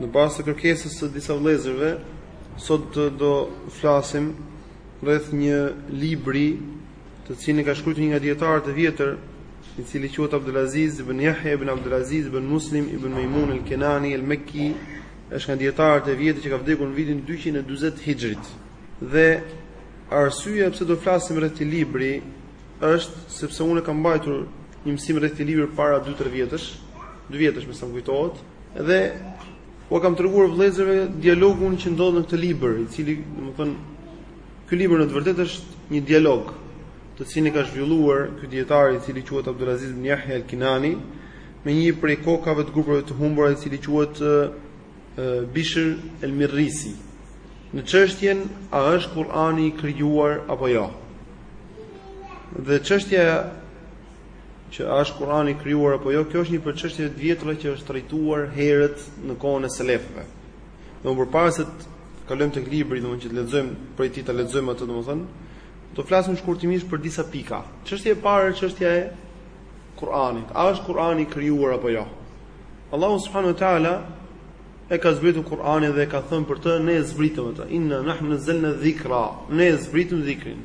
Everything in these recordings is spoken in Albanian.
Në bazë të kërkesës së disa vëllezërve, sot do flasim rreth një libri të cilin e ka shkruar një nga dietarët e vjetër, i cili quhet Abdulaziz ibn Yahya ibn Abdulaziz ibn Muslim ibn Maimun al-Kinani al-Makki, është nga dietarët e vjetër që ka vdekur në vitin 240 Hijrit. Dhe arsyeja pse do flasim rreth këtij libri është sepse unë kam mbajtur një mësim rreth këtij libri para 2 vjetësh, me sa më kujtohet, Dhe ua kam treguar vëllezërve dialogun që ndodh në këtë libër, i cili, domethënë, ky libër në të vërtetë është një dialog, të cilin e ka zhvilluar ky dijetar i cili quhet Abdulaziz ibn Yahya al-Kinani me një prej kokave të grupeve të humbura i cili quhet Bishr al-Mirrisi në çështjen a është Kur'ani i krijuar apo jo. Dhe çështja Që a është Kurani i krijuar apo jo? Kjo është një çështje e vjetër që është trajtuar herët në kohën e selefëve. Domethënë përpara se të kalojmë tek libri, domethënë që të lexojmë prej tij ta lexojmë atë, domethënë, do flasim shkurtimisht për disa pika. Çështja e parë është çështja e Kur'anit. A është Kur'ani i krijuar apo jo? Allahu subhanahu wa taala e ka zbritur Kur'anin dhe e ka thënë për të ne e zbritëm atë. Inna nahnu nazzalna dhikra. Ne e zbritëm dhikrin.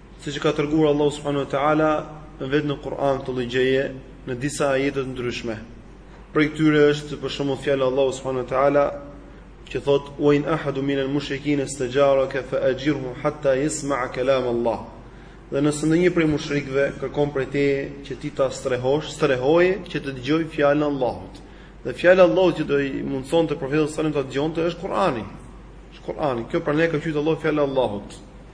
Siç e ka treguar Allahu subhanahu wa taala vetë në Kur'an këtë lloj gjëje në disa ajete të ndryshme. Prej këtyre është për shembull fjala e Allahut subhanahu wa taala që thot wa in ahadu min al-mushrikin istajaraka fa ajirhu hatta yasma' kalam Allah. Dhe nëse ndonjë prej mushrikëve kërkon prej teje që ti ta strehosh, strehoje që të dëgjojë fjalën e Allahut. Dhe fjala e Allahut që do i mundësonte profeti sallallahu alajhi wasallam ta dëgjonte është Kur'ani. Është Kur'ani. Kjo pra e ka quajtur Allahu fjalë e Allahut.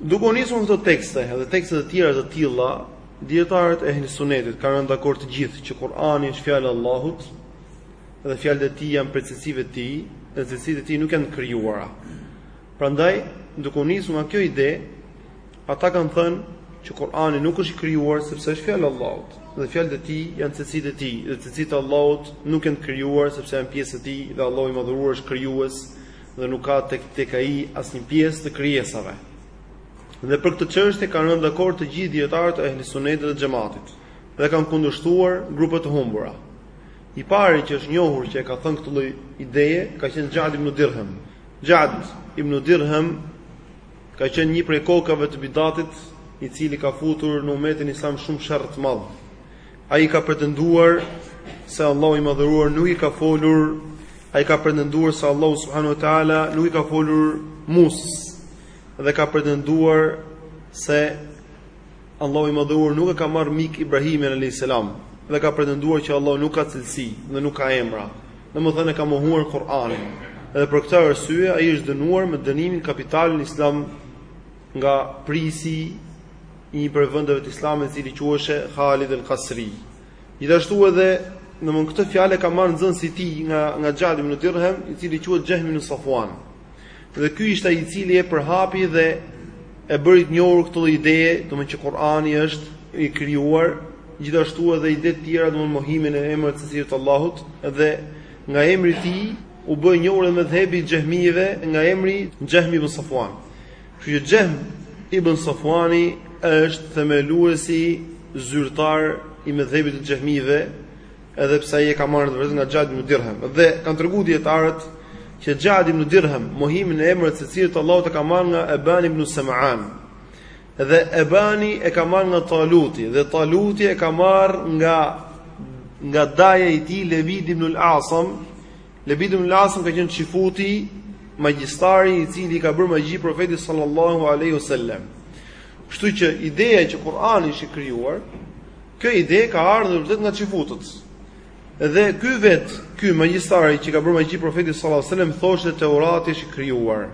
Duke u nisur nga këto tekste dhe tekste të tjera të tilla, dijetarët e Ehli Sunnetit kanë rënë dakord të gjithë që Kur'ani është fjalë e Allahut dhe fjalët e tij janë prej cilësive të tij, dhe cilësitë e tij nuk janë të krijuara. Prandaj, duke u nisur nga kjo ide, ata kanë thënë që Kur'ani nuk është i krijuar sepse është fjalë e Allahut dhe fjalët e tij janë cilësitë e tij, dhe cilësitë e Allahut nuk janë të krijuara sepse janë pjesë e tij dhe Allahu i madhëruar është krijues dhe nuk ka tek tek ai asnjë pjesë të krijesave. Dhe për këtë çështje kanë rënë dakord të gjithë dijetarët e Ehli Sunnetit dhe Xhamatit dhe kanë kundërshtuar grupe të humbura. I pari që është njohur që e ka thënë këtë lloj ideje ka qenë Xhad ibn Dirham. Xhad ibn Dirham ka qenë një prej kokave të bidatit, i cili ka futur në umetin islam shumë sherr të madh. Ai ka pretenduar se Allahu i Madhëruar nuk i ka folur, ai ka pretenduar se Allahu subhanahu wa taala nuk i ka folur Musës dhe ka pretenduar se Allahu i Madhëruar nuk e ka marrë mik Ibrahimin alayhis salam dhe ka pretenduar që Allahu nuk ka cilësi dhe nuk ka emra. Domethënë e ka mohuar Kur'anin. Dhe për këtë arsye ai është dënuar me dënimin kapital në Islam nga prisi i një prej vendeve të Islamit, i cili quheshe Khalid al-Qasri. Gjithashtu edhe domethënë këtë fjalë e ka marrë nxënësi i tij nga nga Xhad ibnu Dirhem, i cili quhet Xhehm ibnu Safuan. Dhe ky ishte ai i cili e përhapi dhe e bëri të njohur këtë ide, domethënë që Kur'ani është i krijuar, gjithashtu edhe ide të tjera, domethënë mohimin e emrave, cilësive të Allahut dhe nga emri i tij u bë i njohur edhe medhhebi i Xhehmijëve nga emri Xhehm ibn Safuan. Kështu që Xhehm ibn Safuani është themeluesi zyrtar i medhhebit të Xhehmijëve, edhe pse ai e ka marrë vërtet nga Xhad ibn Dirham. Dhe kanë treguar dietarët që Xhad ibn Dirham mohimin e emrave, cilësive të Allahut e ka marrë nga Eban ibn Sam'an. Dhe Ebani e ka marrë nga Taluti, dhe Taluti e ka marrë nga nga daja i tij Lebid ibn al-Asam. Lebid ibn al-Asam ka qenë çifuti, magjistari i cili i ka bërë magji profetit sallallahu alaihi wasallam. Kështu që ideja që Kur'ani është i krijuar, kjo ide ka ardhur vërtet nga çifutët. Dhe ky vetë, ky magjistari që i ka bërë magji profetit sallallahu alaihi wasallam thoshte Teurati është i krijuar.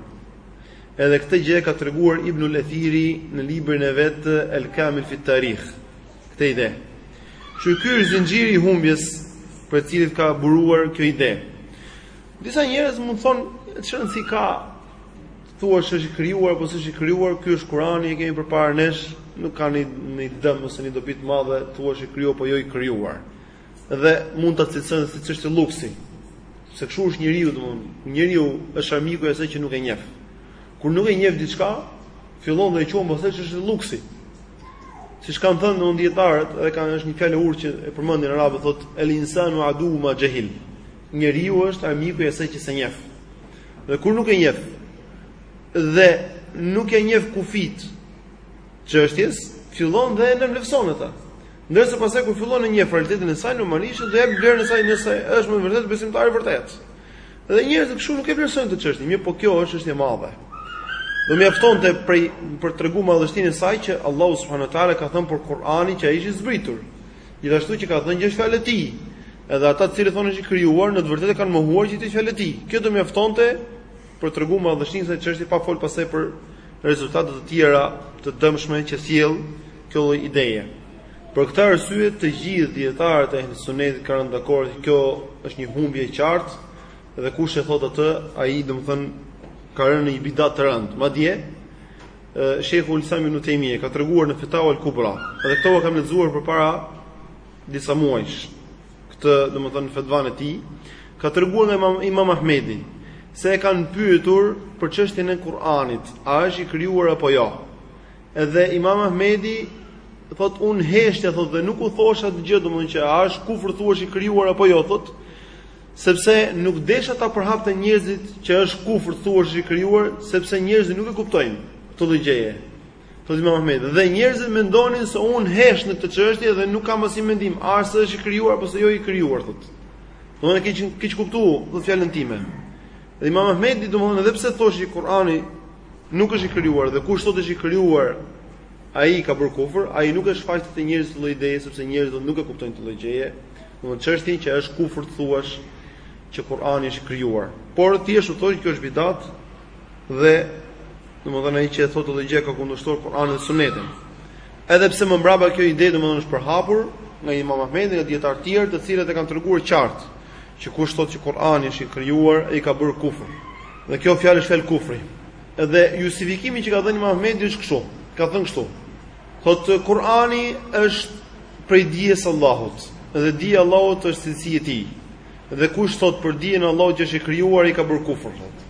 Edhe këtë gjë e ka treguar Ibnul Ethiri në librin e vet El Kamil fi Tarikh, këtë ide. Që ky është zinxhiri i humbjes prej të cilit ka buruar kjo ide. Disa njerëz mund të thonë çfarë rëndësie ka, thua është i krijuar apo s'është i krijuar, ky është Kurani, e kemi përpara nesh, nuk ka një një dëm ose një dobi të madhe, thua është i krijuar apo jo i krijuar. Dhe mund ta cilësojnë si çështje luksi. Se kështu është njeriu, domthonë, njeriu është armiku i asaj që nuk e njeh. Kur nuk e njeh diçka, fillon dhe e quan pastaj çështje luksi. Siç kanë thënë dijetarët, edhe kanë është një fjalë e urtë që e përmendin arabët thotë el insanu adu ma xhehil. Njeriu është armiku i asaj që s'e njeh. Dhe kur nuk e njeh dhe nuk e njeh kufijtë e çështjes, fillon dhe e nënvlerëson atë. Ndërsa pastaj kur fillon e njeh realitetin e saj, normalisht do i japë vlerën e saj nëse është me vërtet besimtar i vërtetë. Dhe njerëzit kështu nuk e vlerësojnë këtë çështje, mirëpo kjo është çështje e madhe. Do mjaftonte prej për tregu madhështinë e saj që Allahu subhanahu wa taala ka thënë për Kur'anin që ai është i zbritur. Gjithashtu që ka thënë që është fjalë e tij. Edhe ata të cilët thonë është i krijuar, në të vërtetë kanë mohuar që është fjalë e tij. Kjo do mjaftonte për tregu madhështinë e kësaj çështje pa fol pastaj për rezultate të tjera të dëmshme që sjell kjo lloj ideje. Për këtë arsye të gjithë dijetarët e Ehli Sunnetit kanë rënë dakord se kjo është një humbje e qartë dhe kush e thotë atë, ai domethënë ka rënë në një bidat të rëndë. Madje Shejhul Islam Ibnu Tejmije ka treguar në Fetaua el-Kubra, edhe këto e kam lexuar përpara disa muajsh. Këtë, domethënë fetvan e tij, ka treguar nga Imam, Imam Ahmedi se e kanë pyetur për çështjen e Kur'anit, a është i krijuar apo jo. Edhe Imam Ahmedi thot un heshtja thot dhe nuk u thosha atë gjë domthon që a është kufër thuash i krijuar apo jo thot sepse nuk desha ta përhap te njerëzit që është kufër thuash i krijuar sepse njerëzit nuk e kuptojnë këtë lloj gjëje thot Imam Ahmedi dhe njerëzit mendonin se un hesht në këtë çështje dhe nuk kam asnjë mendim a është se është i krijuar apo se jo i krijuar thot domthon e keq keqkuptuan thot fjalën time dhe Imam Ahmedi domthon edhe pse thoshi Kur'ani Nuk është i krijuar dhe kush thotë është i krijuar ai ka bërë kufër, ai nuk e shfaqte te njerëzit këtë lloj ideje sepse njerëzit do të nuk e kuptojnë këtë lloj gjëje. Domthonë çështjen që është kufër të thuash që Kur'ani është krijuar. Por thjesht u thoshte që kjo është bidat dhe domthonë ai që e thotë këtë lloj gjëje ka kundërshtuar Kur'anin dhe Sunetin. Edhe pse më mbrapa kjo ide domthonë është përhapur nga Imam Ahmedi dhe dietar të tjerë, të cilët e kanë treguar qartë që kush thotë që Kur'ani është i krijuar, ai ka bërë kufër. Dhe kjo fjalë është fjalë kufri. Edhe justifikimi që ka dhënë Imam Ahmedi është kështu. Ka thënë kështu. Thotë Kur'ani është prej dijes së Allahut dhe dija e Allahut është cilësi e tij. Dhe kush thot për dijen e Allahut që është e krijuar ai ka bërë kufër. Thot.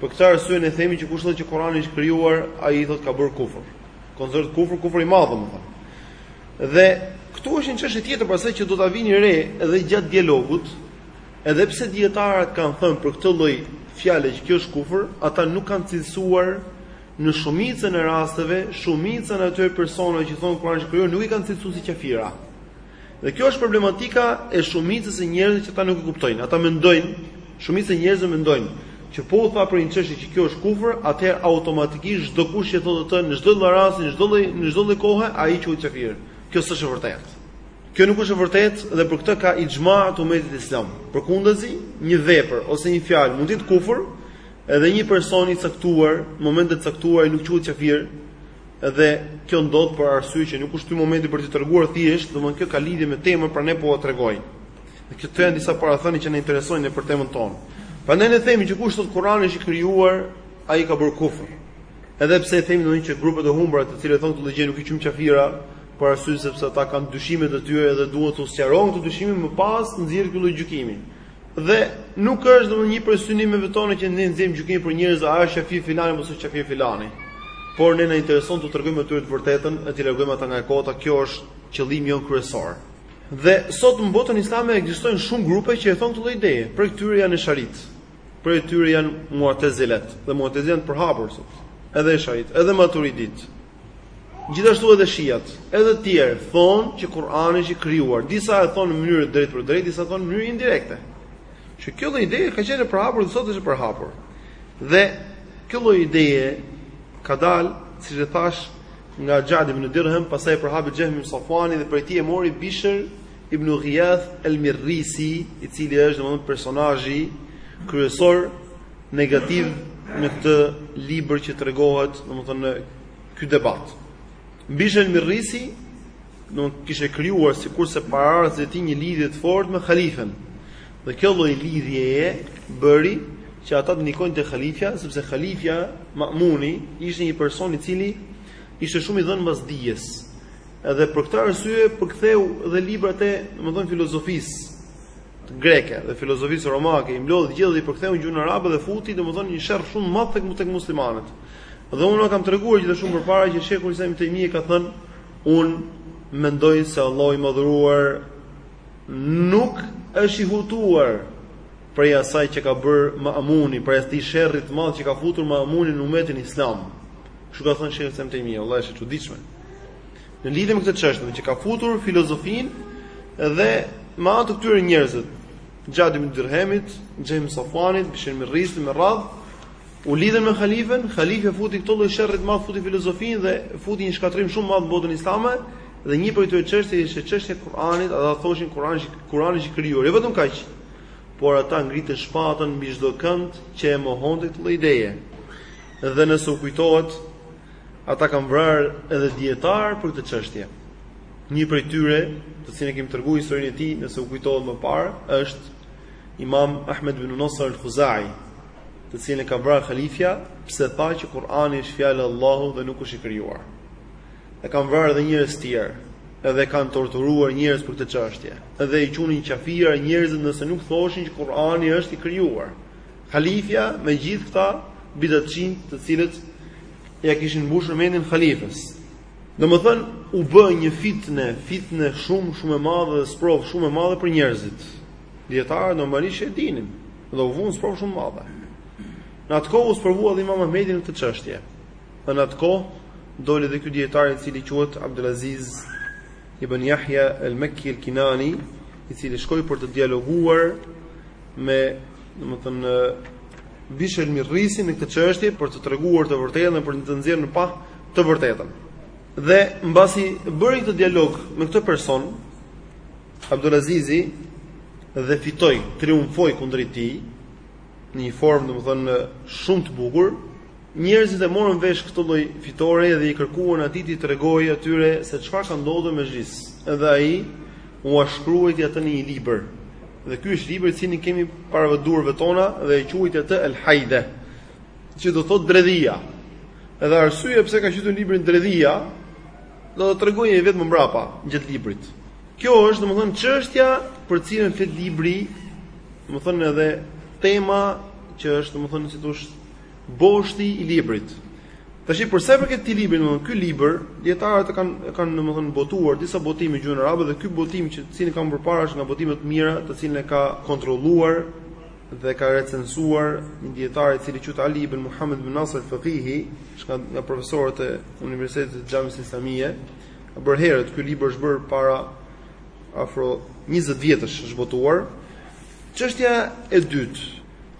Për këtë arsye ne themi që kush thot që Kur'ani është krijuar, ai thot ka bërë kufër. Konzor kufër, kufër i madh domethënë. Dhe këtu është një çështje tjetër pasaj që do ta vini re edhe gjatë dialogut, Edhe pse dijetarët kanë thënë për këtë lloj fjale që kjo është kufër, ata nuk kanë cilësuar në shumicën e rasteve, shumicën e atyre personave që thonë Kurani është krijuar nuk i kanë cilësuar si qafira. Dhe kjo është problematika e shumicës së njerëzve që ata nuk e kuptojnë. Ata mendojnë, shumica e njerëzve mendojnë që po u tha për një çështje që kjo është kufër, atëherë automatikisht çdo kush që thotë atë në çdo lloj rasti, në çdo lloj në çdo lloj kohe, ai quhet qafir. Kjo s'është e vërtetë. Kjo nuk është e vërtetë dhe për këtë ka ixhma të umetit islam. Përkundazi, një vepër ose një fjalë mund të jetë kufër, edhe një person i caktuar, në moment të caktuar ai nuk quhet kafir, dhe kjo ndodh për arsye që nuk është ky momenti për të treguar thjesht, domthonë kjo ka lidhje me temën, prandaj po e tregojmë. Edhe këto janë disa parathënie që na interesojnë për temën tonë. Prandaj ne themi që kush thotë Kurani është i krijuar, ai ka bërë kufër. Edhe pse themi domthonë që grupet e humbura të cilët thonë këtë gjë nuk i quajmë qafira, për arsye sepse ata kanë dyshimet e tyre dhe duhet t'u sqarohen këto dyshime më pas nxirret ky lloj gjykimi. Dhe nuk është domethënë një prej synimeve tona që ne të nxjerrim gjykim për njerëz a është qafir filani apo është qafir filani. Por ne na intereson t'u tregojmë atyre të vërtetën e t'i largojmë ata nga e kota, kjo është qëllimi jonë kryesor. Dhe sot në botën islame ekzistojnë shumë grupe që e thonë këtë lloj ideje, prej tyre janë esharitë. Prej tyre janë muatezilet, dhe muatezilet janë përhapur sot. Edhe esharitë, edhe maturiditë, Gjithashtu edhe shiat, edhe të tjerë thonë që Kur'ani është i krijuar. Disa e thonë në mënyrë drejtpërdrejt, disa e thonë në mënyrë indirekte. Që kjo lloj ideje ka qenë e përhapur dhe sot është e përhapur. Dhe kjo lloj ideje ka dalë, siç e thashë, nga Xhad ibnu Dirhem, pastaj e përhapi Xhehmi ibn Safuani dhe prej tij e mori Bishr ibnu Gijath el-Mirrisi, i cili është domethënë personazhi kryesor negativ në këtë libër që tregohet, domethënë në ky debat. Bishr el-Mirrisi domethënë kishte krijuar sikurse paraardhësit e tij një lidhje të fortë me halifen. Dhe kjo lloj lidhjeje bëri që ata të ndikojnë te halifja, sepse halifja Ma'muni ishte një person i cili ishte shumë i dhënë mbas dijes. Edhe për këtë arsye përktheu dhe librat e, domethënë filozofisë, greke dhe filozofisë romake, i mblodhi gjithë dhe i përktheu në gjuhën arabe dhe futi, domethënë një sherr shumë të madh tek tek muslimanët. Dhe unë kam treguar gjithashtu më përpara që shejhul islam Ibn Tejmije ka thënë unë mendoj se Allahu i madhëruar nuk është i hutuar prej asaj që ka bërë Ma'muni, prej asaj sherrit të madh që ka futur Ma'muni në umetin islam. Kështu ka thënë shejhul islam Ibn Tejmije, Allah është i çuditshëm. Në lidhje me këtë çështje që ka futur filozofinë dhe me anë të këtyre njerëzve, Xhad ibn Dirhemit, Xhehm Safuanit, Bishr Mirrisit me radhë, u lidhën me halifen, halifja futi këto lloj sherri të madh, futi filozofinë dhe futi një shkatërrim shumë të madh në botën islame dhe një prej këtyre çështjeve ishte çështja e Kur'anit, ata thoshin Kur'ani është Kur'ani është i krijuar, jo vetëm kaq. Por ata ngritën shpatën mbi çdokënd që e mohonte këtë lloj ideje. Dhe nëse u kujtohet, Ata kanë vrarë edhe dijetarë për këtë çështje. Një prej tyre, të cilin e kemi treguar historinë e tij, nëse u kujtohet më parë, është Imam Ahmed ibn Nasr el-Huzai, të cilin e ka vrarë halifja, pse tha që Kur'ani është fjalë e Allahut dhe nuk është i krijuar. E kanë vrarë edhe njerëz të tjerë, edhe kanë torturuar njerëz për këtë çështje. Edhe i quanin qafira njerëzit nëse nuk thoshin që Kur'ani është i krijuar. Halifja me gjithë këta bidatçinjtë të cilët ja kishin mbushur mendin halifës. Domethën u bë një fitnë, fitnë shumë shumë e madhe dhe sprovë shumë e madhe për njerëzit. Dijetarët normalisht e dinin dhe u vunë në sprovë shumë të madhe. Në atë kohë u sprovua dhe Imam Ahmedi në këtë çështje. Dhe në atë kohë doli dhe ky dijetar i cili quhet Abdulaziz ibn Yahya al-Makki al-Kinani, i cili shkoi për të dialoguar me, domethënë, Bishr el-Mirrisin në këtë çështje për të treguar të vërtetën dhe për të nxjerrë në pah të vërtetën. Dhe mbasi bëri këtë dialog me këtë person, Abdulazizi dhe fitoi, triumfoi kundrejt tij në një formë domethënë shumë të bukur, Njerëzit e morën vesh këtë lloj fitoreje dhe i kërkuan atij t'i tregojë atyre se çfarë ka ndodhur në mexhlis. Edhe ai ua shkruajti atë në një libër. Dhe ky është libri të cilin kemi para duarve tona dhe e quajti atë El Hajde, që do thotë dredhia. Edhe arsyeja pse ka quajtur librin dredhia do ta tregojë ai vetë më mbrapa gjatë librit. Kjo është domethënë çështja për të cilën flet libri, domethënë edhe tema që është domethënë si thosh Boshti i librit. Tashi për sa i përket këtij libri, domethënë ky libër, dijetarët e kanë e kanë domethënë botuar disa botime në gjuhën arabe dhe ky botim që të cilin kam përpara është nga botimet më të mira, të cilin e ka kontrolluar dhe e ka recensuar një dijetar i cili quhet Ali ibn Muhammed ibn Nasr al-Faqihi, është nga, nga profesorët e Universitetit të Xhamia Islamie. Ka bërë herët ky libër është bërë para afro 20 vjetësh është botuar. Çështja e dytë,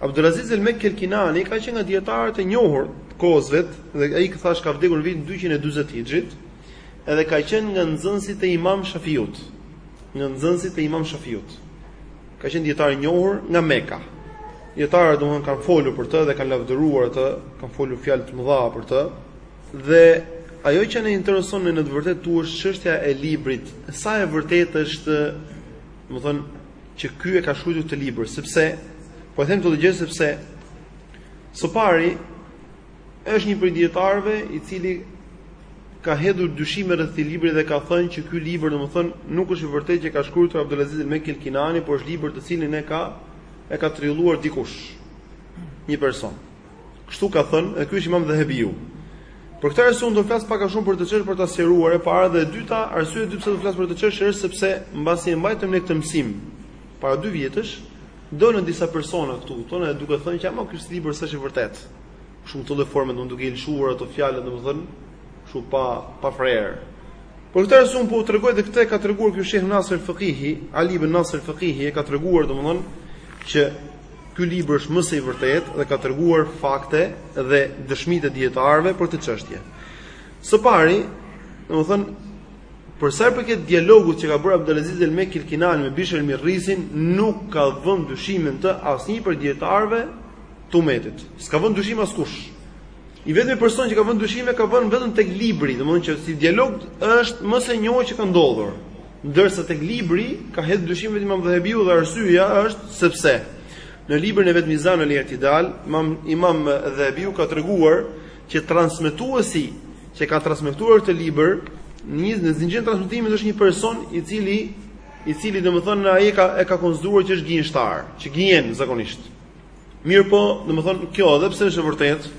Abdulaziz el-Mekki el-Kinani ka qenë nga dijetarët e njohur të kohës së vet dhe siç thashë ka vdekur në vitin 240 Hijrit, edhe ka qenë nga nxënësit e Imam Shafiut. Nga nxënësit e Imam Shafiut. Ka qenë dijetar i njohur nga Mekka. Dijetarët domthon kanë folur për të dhe e kanë lavdëruar atë, kanë folur fjalë të mëdha për të. Dhe ajo që ne intereson në të vërtetë këtu është çështja e librit, sa e vërtetë është, domthon që ky e ka shkruar këtë libër, sepse po e them këtë gjë sepse së pari është një prej dijetarëve i cili ka hedhur dyshime rreth këtij libri dhe ka thënë që ky libër domethënë nuk është i vërtetë që e ka shkruar Abdulaziz el-Mekki el-Kinani, por është libër të cilin e ka e ka trilluar dikush një person. Kështu ka thënë, dhe ky është Imam Dhehebiu. Për këtë arsye unë do të flas pak a shumë për këtë çështje për ta sqaruar e para dhe e dyta, arsyeja e dytë pse do të flas për këtë çështje është sepse mbasi e mbajtëm ne këtë mësim para dy vjetësh, dolën disa persona këtu, thonë edhe duke thënë që ama ky libër s'është i vërtetë. Kështu në këtë lloj forme, duke i lëshuar ato fjalë, domethënë, kështu pa pa frerë. Për këtë arsye unë po u tregoj dhe këtë ka treguar ky Sheikh Nasir Faqihi, Ali ibn Nasir Faqihi e ka treguar domethënë që Ky libër është më se i vërtetë dhe ka treguar fakte dhe dëshmitë e dijetarëve për këtë çështje. Së pari, domethënë Për sa i përket dialogut që ka bërë Abdulaziz El Mekki El Kinani me Bishr El Mirrisin, nuk ka vënë dyshim në të asnjë prej dijetarëve të umetit. S'ka vënë dyshim askush. I vetmi person që ka vënë dyshim e ka vënë vetëm tek libri, domethënë që si dialog është më se i njohur që ka ndodhur. Ndërsa tek libri ka hedh dyshim vetëm Imam Dhehebiu dhe arsyeja është sepse në librin e vet Mizan el-I'tidal, Imam Imam Dhehebiu ka treguar që transmetuesi që ka transmetuar këtë libër në në zinxhirin e transmetimit është një person i cili i cili domethënë ai ka e ka konsideruar që është gënjeshtar, që gënjen zakonisht. Mirëpo, domethënë, kjo edhe pse është e vërtetë,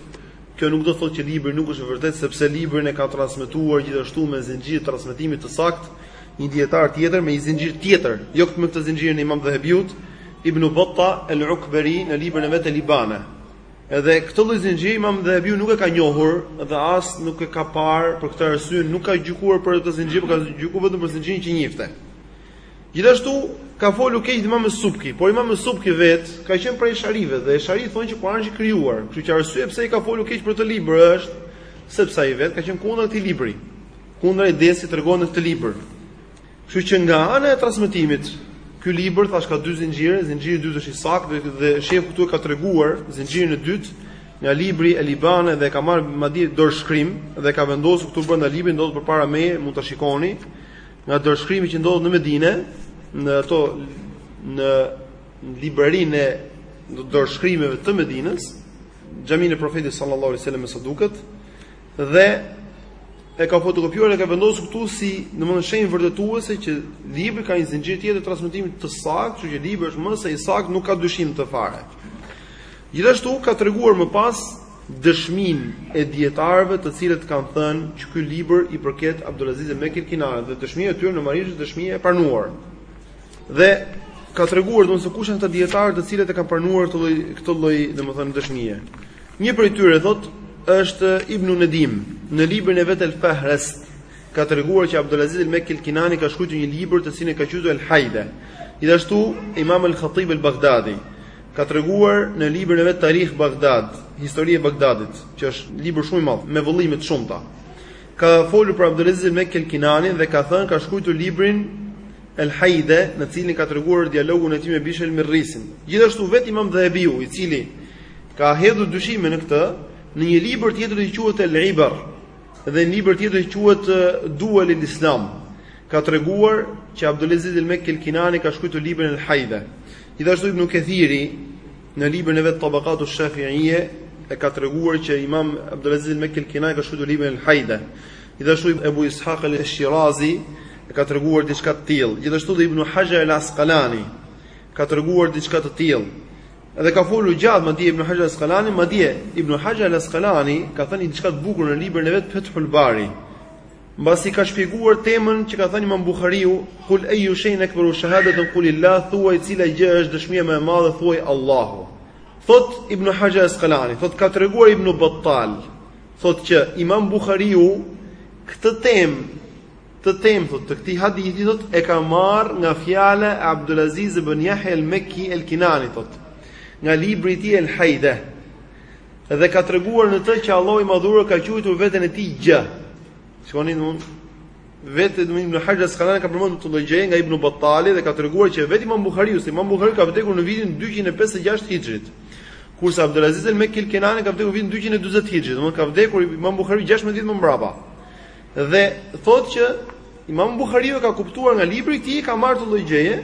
kjo nuk do të thotë që libri nuk është i vërtetë, sepse librin e ka transmetuar gjithashtu me zinxhir transmetimi të saktë një dijetar tjetër me një zinxhir tjetër, jo këtë me këtë zinxhirin e Imam Dhehebiut, Ibnu Batta el-Ukberi në librin e vet El Ibane. Edhe këtë lloj zinxhiri Imam Dhehebiu nuk e ka njohur dhe as nuk e ka parë, për këtë arsye nuk ka gjykuar për këtë zinxhir, por ka gjykuar vetëm për zinxhirin që njihte. Gjithashtu ka folur keq Imam Subki, por Imam Subki vetë ka qenë prej Esharive dhe Esharitë thonë që Kurani është i krijuar. Kështu që arsyeja pse ai ka folur keq për këtë libër është sepse ai vetë ka qenë kundër këtij libri, kundër idesë që tregon në këtë libër. Kështu që nga ana e transmetimit, ky libër thashë ka dy zinxhire, zinxhiri i dytë është i saktë dhe, dhe shehu këtu ka treguar zinxhirin e dytë nga libri El Ibane dhe ka marrë madje dorëshkrim dhe e ka vendosur këtu brenda librit ndodhet përpara meje, mund ta shikoni. Nga dorëshkrimi që ndodhet në Medinë, në ato në librarinë e dorëshkrimeve të Medinës, xhaminë e Profetit sallallahu alaihi wasallam me sa duket dhe e ka fotokopjuar e ka vendosur këtu si domethënë shenjë vërtetuese që libri ka një zinxhir tjetër transmetimi të saktë, kështu që libri është më se i saktë, nuk ka dyshim në të fare. Gjithashtu ka treguar më pas dëshminë e dijetarëve të cilët kanë thënë që ky libër i përket Abdulaziz El Mekki El Kinanit dhe dëshmia e tyre normalisht është dëshmi e pranuar. Dhe ka treguar domethënë kush janë këta dijetarë të cilët e kanë pranuar këtë lloj këtë lloj domethënë dëshmie. Një prej tyre thotë është Ibnu Nedim në librin e vet El Fahres ka treguar që Abdulaziz El Mekki El Kinani ka shkruar një libër të cilin e ka quajtur El Hajde. Gjithashtu Imam El Hatib El Bagdadi ka treguar në librin e vet Tarih Bagdad, Historia e Bagdadit, që është një libër shumë i madh, me vëllime të shumta. Ka folur për Abdulaziz El Mekki El Kinanin dhe ka thënë ka shkruar librin El Hajde, në të cilin ka treguar dialogun e tij me Bishr El Mirrisin. Gjithashtu vetë Imam Dhehebiu, i cili ka hedhur dyshime në këtë, në një libër tjetër që quhet El Ibar dhe një libër tjetër që quhet Duel el-Islam, ka treguar që Abdulaziz El Mekki El Kinani ka shkruar librin El Hajde. Gjithashtu Ibn Kathiri në librin e vet Tabaqatu Shafi'ie e ka treguar që Imam Abdul Aziz al-Makki al-Kinani ka shkruar librin al-Haida. Gjithashtu Abu Ishaq al-Shirazi e ka treguar diçka të tillë. Gjithashtu dhe Ibn Hajar al-Asqalani ka treguar diçka të tillë. Edhe ka folur gjatë madje Ibn Hajar al-Asqalani, madje Ibn Hajar al-Asqalani ka thënë diçka të bukur në librin e vet Fathul Bari. Mbasi ka shpjeguar temën që ka thënë Imam Buhariu, kul ayu shay'in akbaru shahadatan qul illah, thuaj cila gjë është dëshmia më e madhe, thuaj Allahu. Thot Ibn Hajar Asqalani, thot ka treguar Ibn Battal, thot që Imam Buhariu këtë temë, këtë temë thot të këtij hadithi thot e ka marr nga fjala e Abdulaziz ibn Yahya al-Mekki al-Kinani thot nga libri i tij El Haida Dhe ka treguar në të që Allahu i Madhëruar ka quajtur veten e tij gjë. Shikoni domun vetë Ibn Hajar Asqalani ka përmendur këtë lloj gjëje nga Ibn Battali dhe ka treguar që vetë Imam Buhariu, se Imam Buhariu ka vdekur në vitin 256 Hijrit. Kurse Abdulaziz el-Mekki el-Kinani ka vdekur në vitin 240 Hijrit, domun ka vdekur Imam Buhariu 16 më mbrapa. Dhe thotë që Imam Buhariu ka kuptuar nga libri i tij, ka marrë këtë lloj gjëje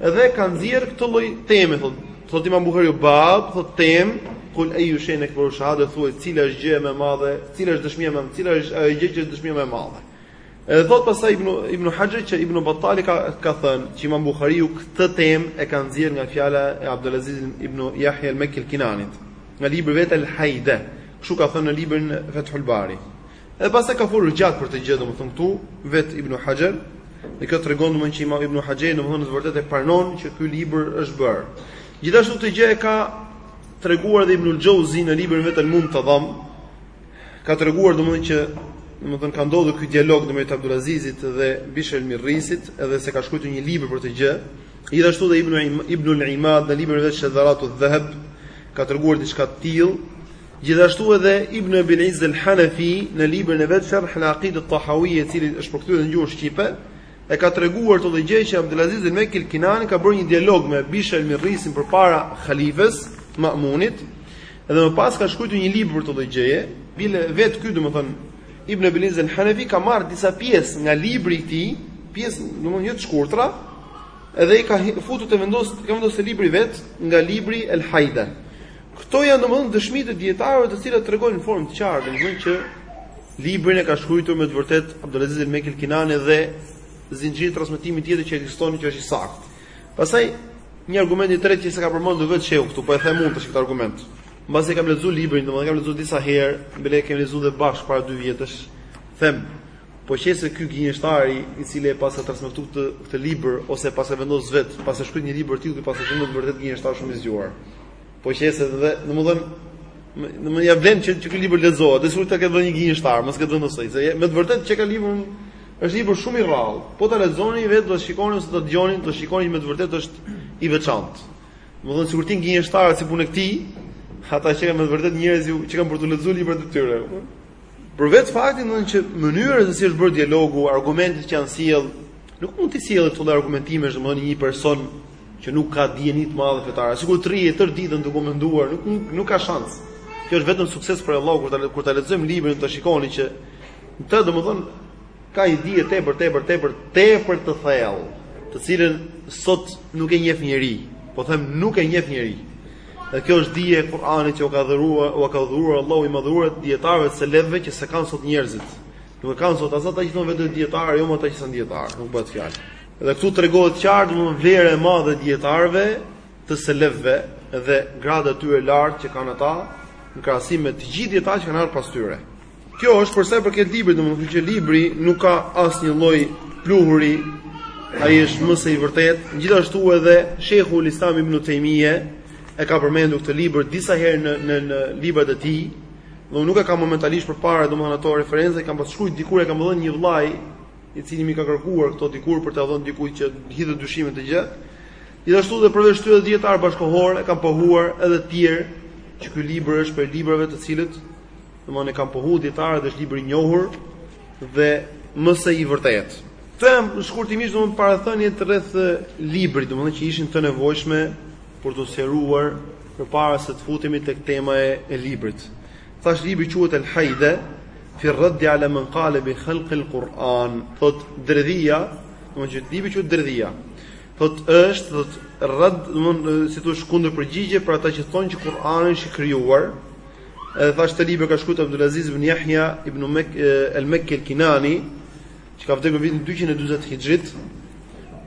dhe ka nxjerr këtë lloj teme, thotë. Thotë Imam Buhariu bab, thotë tem, kul ayu shay'in akbaru shahada, thuaj cila është gjëja më e madhe, cila është dëshmia më, cila është ajo gjë që është dëshmia më e madhe. Edhe thotë pastaj Ibn Ibn Hajar që Ibn Battali ka ka thënë që Imam Buhariu këtë tem e ka nxjerr nga fjala e Abdulaziz ibn Yahya al-Makki al-Kinanit, nga libri i vet al-Haida, kështu ka thënë në librin Fathul Bari. Edhe pastaj ka folur gjatë për këtë gjë, domethënë këtu vet Ibn Hajar, dhe kjo tregon domethënë që Imam Ibn Hajar domethënë në të vërtetë e pranon që ky libër është bërë. Gjithashtu këtë gjë e ka treguar edhe Ibnul Jauzi në librin e vet Al-Muntadham, ka treguar domethënë që domethënë ka ndodhur ky dialog në mes Abdul Azizit dhe Bishr al-Mirrisit, edhe se ka shkruar një libër për këtë gjë. Gjithashtu dhe Ibn Ibnul Imad në librin e vet Shadharatu Dhahab ka treguar diçka të tillë. Gjithashtu edhe Ibn Abil Izz al-Hanafi në librin e vet Sharh al-Aqida al-Tahawie, i cili është përkthyer në gjuhën shqipe, e ka treguar këtë lloj gjëje që Abdulaziz al-Mekki al-Kinani ka bërë një dialog me Bishr al-Mirrisin përpara halifes Ma'munit dhe më pas ka shkruar një libër për këtë lloj gjëje, bile vet ky domethënë Ibn Abil Izz al-Hanafi ka marrë disa pjesë nga libri i tij, pjesë domethënë një jo të shkurtra, edhe i ka futur të vendos, i ka vendosur te libri i vet nga libri El Haida. Këto janë domethënë dëshmi të dijetarëve të cilët tregojnë në formë të qartë domethënë që librin e ka shkruar me të vërtetë Abdulaziz el Meki el Kinani dhe zinxhiri i transmetimit tjetër që ekziston që është i saktë. Pastaj një argument i tretë që s'e ka përmendur vetë Shehu këtu, po e them unë tash këtë argument. Mbasi e kam lexuar librin, domethënë kam lexuar disa herë, madje kemi lexuar dhe bashkë para dy vjetësh. Them, po që se ky gënjeshtari i cili e paska transmetuar këtë këtë libër ose paska vendos vet, paska shkruajt një libër të tillë, paska qenë me të vërtetë gënjeshtar shumë i zgjuar. Po që se edhe, domethënë, ja vlen që, që ky libër lexohet, dhe sikur ta ketë vënë një gënjeshtar, mos ketë rëndësi, se me të vërtet qenka libër, është libër shumë i rrallë, po ta lexoni vetë do shikoni, ose ta dëgjoni, do shikoni që me të vërtet është i veçantë. Domethënë, sikur të jenë gënjeshtarët si puna e këtij, ata qenkan me të vërtet njerëz që kanë për t'u lexu librat e tyre. Për vetë faktin domethënë që mënyra se si është bërë dialogu, argumentet që janë sjell, nuk mund t'i sjellë këto lloj argumentimesh domethënë një person që nuk ka dijeni të madhe fetare. Sikur të rrijë tërë ditën duke menduar, nuk nuk, nuk ka shans. Kjo është vetëm sukses prej Allahut kur ta kur ta lexojmë librin, do ta shikoni që të domethënë Ka një dije tepër, tepër, tepër, tepër të thellë, të cilën sot nuk e njeh njeri. Po them nuk e njeh njeri. Dhe kjo është dije e Kur'anit që u ka dhuruar, u ka dhuruar Allahu i madhuar dijetarëve të selefëve që s'e kanë sot njerëzit. Nuk e kanë sot as ata që thonë vetë dijetarë, jo më ata që janë dijetarë, nuk bëhet fjalë. Dhe këtu tregohet qartë domthonë vlera e madhe e dijetarëve të selefëve dhe grada e tyre e lartë që kanë ata në krahasim me të gjithë dijetarët që kanë ardhur pas tyre. Kjo është për sa i përket librit, domethënë që libri nuk ka asnjë lloj pluhuri, ai është më se i vërtet. Gjithashtu edhe Shejhul Islam ibn Tejmije e ka përmendur këtë libër disa herë në në, në librat e tij. Do nuk i kam momentalisht përpara, domethënë ato referenca i kam pas shkruajt dikur ia kam dhënë një vllai i cili m'i ka kërkuar këto dikur për t'ia dhënë dikujt që hidhte dyshimet e gjë. Gjithashtu edhe dijetarë bashkëkohorë e kanë pohuar edhe të tjerë që ky libër është prej librave të cilët Domthonë e kanë pohu dijetarët është libër i njohur dhe më se i vërtetë. Këto janë shkurtimisht domthonë parathëniet rreth librit, domthonë që ishin të nevojshme për t'u sqaruar përpara se të futemi tek tema e, e librit. Thash libri quhet El Haide fi Radd ala man qala bi khalq al Quran. Thotë Dredhia, domthonë që libri quhet Dredhia. Thotë është thotë Radd, domthonë si kundërpërgjigje për ata që thonë që Kur'ani është i krijuar, Edhe thashë këtë libër ka shkruar Abdulaziz ibn Yahya ibn Mek al-Makki al-Kinani, që ka vdekur në vitin 240 Hijrit,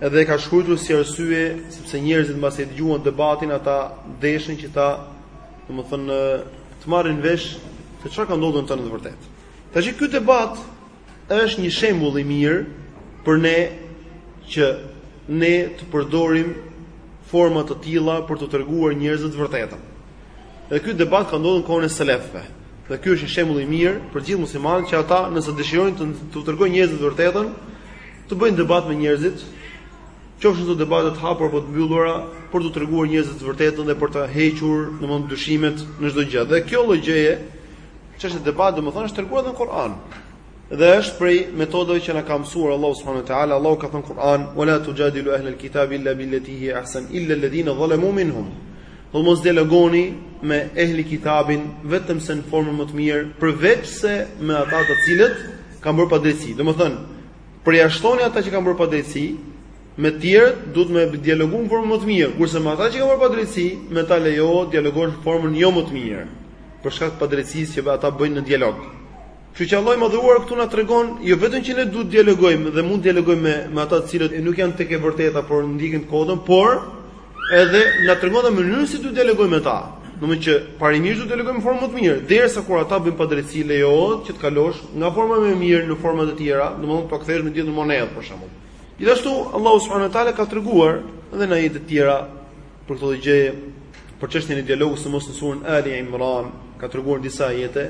edhe e ka shkruar si arsye sepse njerëzit mbasi e dëgjuan debatin ata deshën që ta, domethënë, të marrin vesh se çfarë ka ndodhur në të vërtetë. Tash ky debat Është një shembull i mirë për ne që ne të përdorim forma të tilla për t'u treguar njerëzve të vërtetën. Dhe ky debat ka ndodhur në kohën e selefëve. Dhe ky është një shembull i mirë për gjithë muslimanët që ata nëse dëshirojnë t'u tregojnë njerëzve të vërtetën, të bëjnë debat me njerëzit, qofshin ato debate të hapura apo të mbyllura, për t'u treguar njerëzve të vërtetën dhe për të hequr domthonë dyshimet në çdo gjë. Dhe kjo lloj gjëje Çështja e debatit domethënë është treguar dhe në Kur'an. Dhe është prej metodave që na ka mësuar Allahu subhanahu wa taala. Allahu ka thënë në Kur'an: "Wa la tujadilu ahla al-kitabi illa billati hiya ahsan illa alladhina zalamu minhum." Dhe mos dialogoni me ehli kitabin vetëm se në formën më të mirë, përveçse me ata të cilët kanë bërë padrejtësi. Domethënë, përjashtoni ata që kanë bërë padrejtësi, Me të tjerët duhet me dialogu në formën më të mirë, kurse me ata që kanë bërë padrejtësi, me ta lejohet të dialogosh në formën jo më të mirë, për shkak të padrejtësisë që ata bëjnë në dialog. Kështu që Allahu i Madhëruar këtu na tregon jo vetëm që ne duhet të dialogojmë dhe mund të dialogojmë me me ata të cilët nuk janë tek e vërteta, por ndjekin të kotën, por edhe na tregon edhe mënyrën si të dialogojmë me ta. Domethënë që parimisht duhet të dialogojmë në formë më të mirë, derisa kur ata bëjnë padrejtësi lejohet që të kalosh nga forma më e mirë në forma të tjera, domethënë t'ua kthesh me të njëjtën monedhë për shembull. Gjithashtu Allahu subhanahu wa taala ka treguar dhe në ajete të tjera për këtë gjë për çështjen e dialogut sidomos në surën Ali Imran ka treguar disa ajete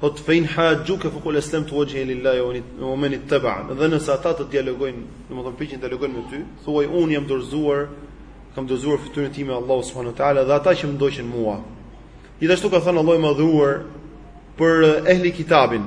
Po thotë fe in haxhuke fe kul eslemtu vexhhije lil-lahi ve menittebean Dhe nëse ata të dialogojnë, domethënë përpiqen të dialogojnë me ty Thuaj unë jam dorëzuar, kam dorëzuar fytyrën time Allahut subhanahu wa taala Dhe ata që më ndoqën mua Gjithashtu ka thënë Allahu i Madhëruar për ehli kitabin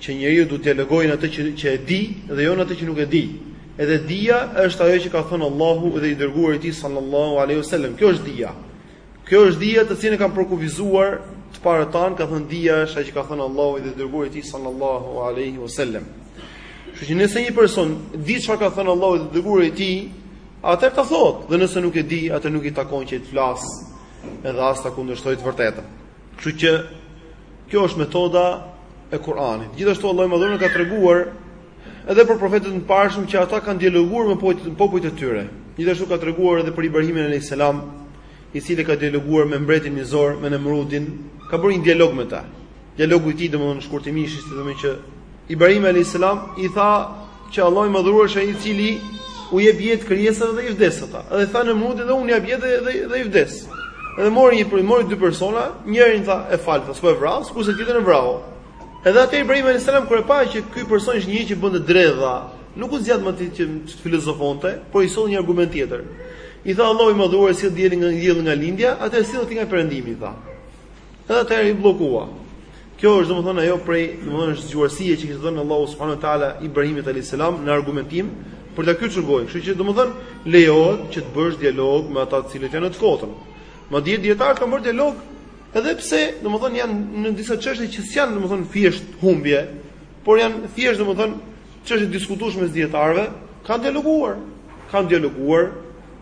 Që njeriu duhet të dialogojë në atë që që e di dhe jo në atë që nuk e di. Edhe dija është ajo që ka thënë Allahu dhe i dërguari i tij sallallahu alaihi wasallam. Kjo është dija. Kjo është dija të cilën e kanë përkufizuar të parët tanë, ka thënë dija është ajo që ka thënë Allahu dhe i dërguari i tij sallallahu alaihi wasallam. Kështu që nëse një person di çfarë ka thënë Allahu dhe i dërguari i tij, atëherë ta thotë, dhe nëse nuk e di, atëherë nuk i takon që të flasë edhe as ta kundërshtojë të vërtetën. Kështu që kjo është metoda e Kur'anit. Gjithashtu Allahu i Madhëruar ka treguar edhe për profetët e mëparshëm që ata kanë dialoguar me popujt e tyre. Gjithashtu ka treguar edhe për Ibrahimin alayhis salam, i cili ka dialoguar me mbretin mizor, me Nemrudin, ka bërë një dialog me ta. Dialogu i tij domthonë shkurtimisht ishte domthonë që Ibrahim alayhis salam i tha Që Allahu i Madhëruar është ai i cili u jep jetë krijesave dhe i vdes ata. Dhe tha Nemrudi dhe unë jap jetë dhe dhe i vdes. Dhe mori një prim, mori dy persona, njërin tha e falta, s'po e vras, kurse tjetrin e vrau. Edhe atëherë Ibrahimi alayhis salam kur e pa që ky person është një që bënte dredha, nuk u zgjat me të që të filozofonte, por i solli një argument tjetër. I tha Allahu i Madhëruar e sjell diellin nga, diellin nga lindja, atëherë sille ti nga perëndimi i tha. Edhe atëherë i bllokua. Kjo është domethënë ajo prej, domethënë është zgjuarësia që i kishte dhënë Allahu subhanahu wa taala Ibrahimit alayhis salam në argumentim për ta kyçur gojën. Kështu që domethënë lejohet që të bësh dialog me ata të cilët janë në të kotën. Madje dijetarët kanë bërë dialog edhe pse domethënë janë në disa çështje që s'janë domethënë thjesht humbje, por janë thjesht domethënë çështje të diskutueshme mes dijetarëve, kanë dialoguar. Kanë dialoguar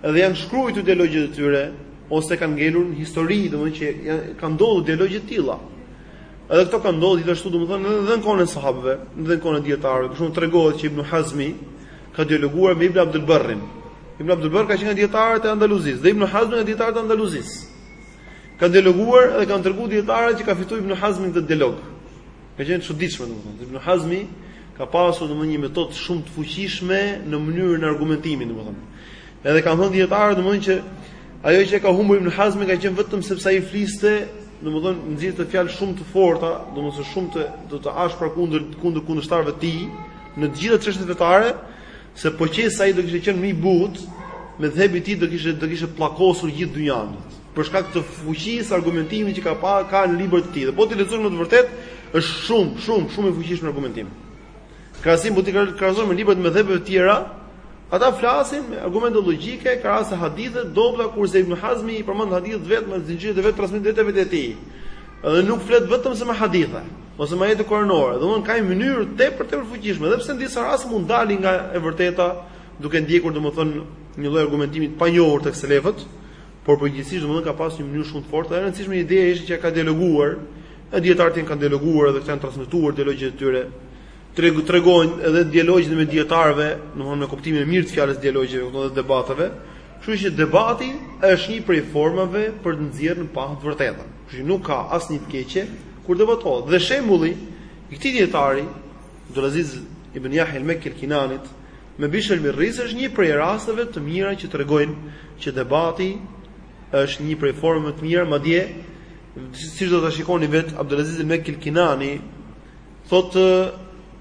Edhe janë shkruajtur dialogjet e tyre ose kanë ngelur në histori, domethënë që janë kanë ndodhur dialogje të tilla. Edhe këto kanë ndodhur gjithashtu domethënë edhe në kohën e sahabëve, edhe në kohën e dijetarëve. Për shembull tregohet që Ibn Hazmi ka dialoguar me Ibn Abdul Barrin. Ibn Abdul Barr ka qenë nga dijetarët e Andaluzisë dhe Ibn Hazmi nga dijetarët e Andaluzisë. Ka dialoguar dhe kanë treguar dijetarët që ka fituar Ibn Hazmi këtë dialog. Ka qenë e çuditshme domethënë. Ibn Hazmi ka pasur domethënë një metodë shumë të fuqishme në mënyrën e argumentimit domethënë. Edhe kanë thënë dijetarët domethënë që ajo që ka humbur Ibn Hazmi ka qenë vetëm sepse ai fliste domethënë nxirrte fjalë shumë të forta, domethënë shumë të do të ashpra kundër kundër kundërshtarëve të tij në të gjitha çështjet fetare, se po qe se ai do kishte qenë më i butë, medhhebi i tij do kishte do kishte pllakosur gjithë dynjanë. për shkak të fuqisë së argumentimit që ka pa ka në librat e tij. Dhe po t'i lexosh në të vërtetë, është shumë, shumë, shumë i fuqishëm në argumentim. Krahasim po t'i krahasosh me librat e medhhebeve të tjera, ata flasin me argumente logjike, ka raste hadithe të dobëta kurse Ibn Hazmi i përmend hadithet vetëm me zinxhirin e vet transmetuesve të tij. Edhe nuk flet vetëm se me hadithe, ose me ajete kuranore. Domthon ka një mënyrë tepër të fuqishme, edhe pse në disa raste mund të dali nga e vërteta, duke ndjekur domthon një lloj argumentimi të panjohur tek selefët, Por përgjithësisht domethënë ka pasur një mënyrë shumë të fortë dhe e rëndësishme ideja ishte që ka dialoguar, e dijetarët janë kanë dialoguar edhe kanë transmetuar dialogjet e tyre. Tregu tregojnë edhe dialogjet mes dijetarëve, domethënë në kuptimin e mirë të fjalës dialogjeve, domethënë dhe debateve. Kështu që debati është një prej formave për të nxjerrë në pah të vërtetën. Kështu që nuk ka asnjë të keqe kur debatohet. Dhe shembulli i këtij dijetari Abdulaziz ibn Yahya al-Makki al-Kinanit, Me Bishr el-Mirrisin është një prej rasteve të mira që tregojnë që debati është një prej formave më të mira, madje siç do ta shikoni vetë Abdulaziz Mekki el-Kinani thotë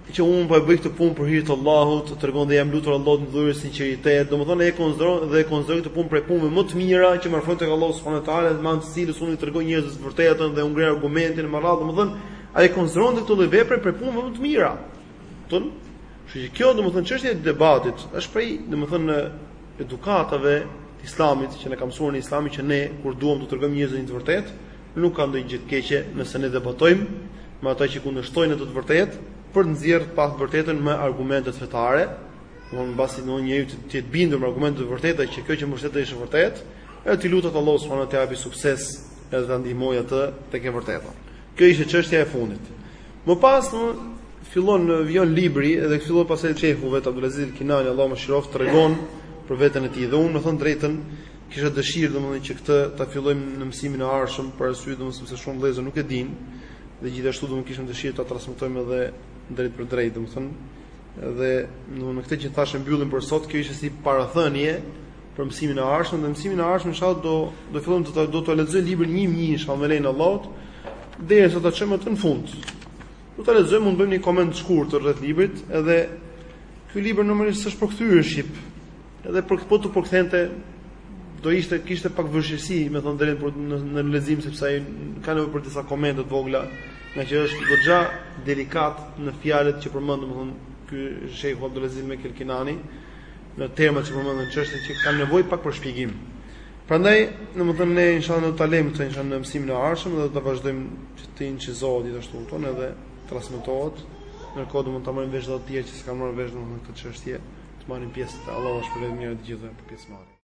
që unë po e bëj këtë punë për hir të Allahut, tregon dhe jam lutur Allahut të më dhurojë sinqeritet. Domethënë ai e konsideron dhe e konsideron këtë punë prej punëve më të mira që më afron tek Allahu subhanahu wa taala, me anë të cilës unë i tregoj njerëzve të vërtetën dhe u ngre argumentin me radhë. Domethënë ai e konsideron këtë lloj vepre prej punëve më të mira. Ton, kështu që kjo domethënë çështja e debatit është prej domethënë edukatave të Islamit që na ka mësuar ne Islami që ne kur duam të tregojmë njerëzve një të vërtetë, nuk ka ndonjë gjë të keqe nëse ne debatojmë me ata që kundërshtojnë atë të vërtetë për të nxjerrë në pah të vërtetën me argumentet fetare, domthonë mbasi njeriu të jetë i bindur me argumente të vërteta që kjo që mbështet është e vërtetë, edhe t'i lutet Allahut subhanahu wa taala t'i japë sukses edhe ta ndihmojë atë tek e vërteta. Kjo ishte çështja e fundit. Më pas fillon vijon libri edhe fillon pastaj shejhu vetë Abdulaziz Kinani, Allahu e mëshiroftë, tregon për veten e tij. Dhe unë me thënë të drejtën, kisha dëshirë domethënë që këtë ta fillojmë në mësimin e ardhshëm, për arsye domethënë sepse shumë vëllezër nuk e dinë, dhe gjithashtu domethënë kisha dëshirë ta transmetojmë edhe drejtpërdrejt, domethënë, dhe me këtë që thashë mbyllim për sot, kjo ishte si parathënie, për mësimin e ardhshëm dhe mësimin e ardhshëm inshallah do do fillojmë të do të lexojmë librin një nga një inshallah me lejen e Allahut derisa ta çojmë atë në fund. Do ta lexojmë, mund të bëjmë një koment të shkurtër rreth librit, edhe ky libër normalisht s'është përkthyer në shqip. Edhe për po të përkthehej do ishte kishte pak vështirësi, me thënë të drejtën, në lexim sepse ai ka nevojë për disa komente të vogla, ngaqë është goxha delikat në fjalët që përmend, domethënë ky Sheikh Abdulaziz Mekki el-Kinani. në termat që përmenden çështje që kanë nevojë pak për shpjegim. Prandaj, domethënë ne inshallah do ta lejmë këtë inshallah në mësimin e ardhshëm dhe do ta vazhdojmë që të incizohet gjithashtu domethënë edhe transmetohet. Ndërkohë do mund ta marrin vesh edhe të tjerë që s'kanë marrë vesh domethënë këtë çështje, të marrin pjesë. Allahu ju shpërbleftë me të mira të gjithëve për pjesëmarrje.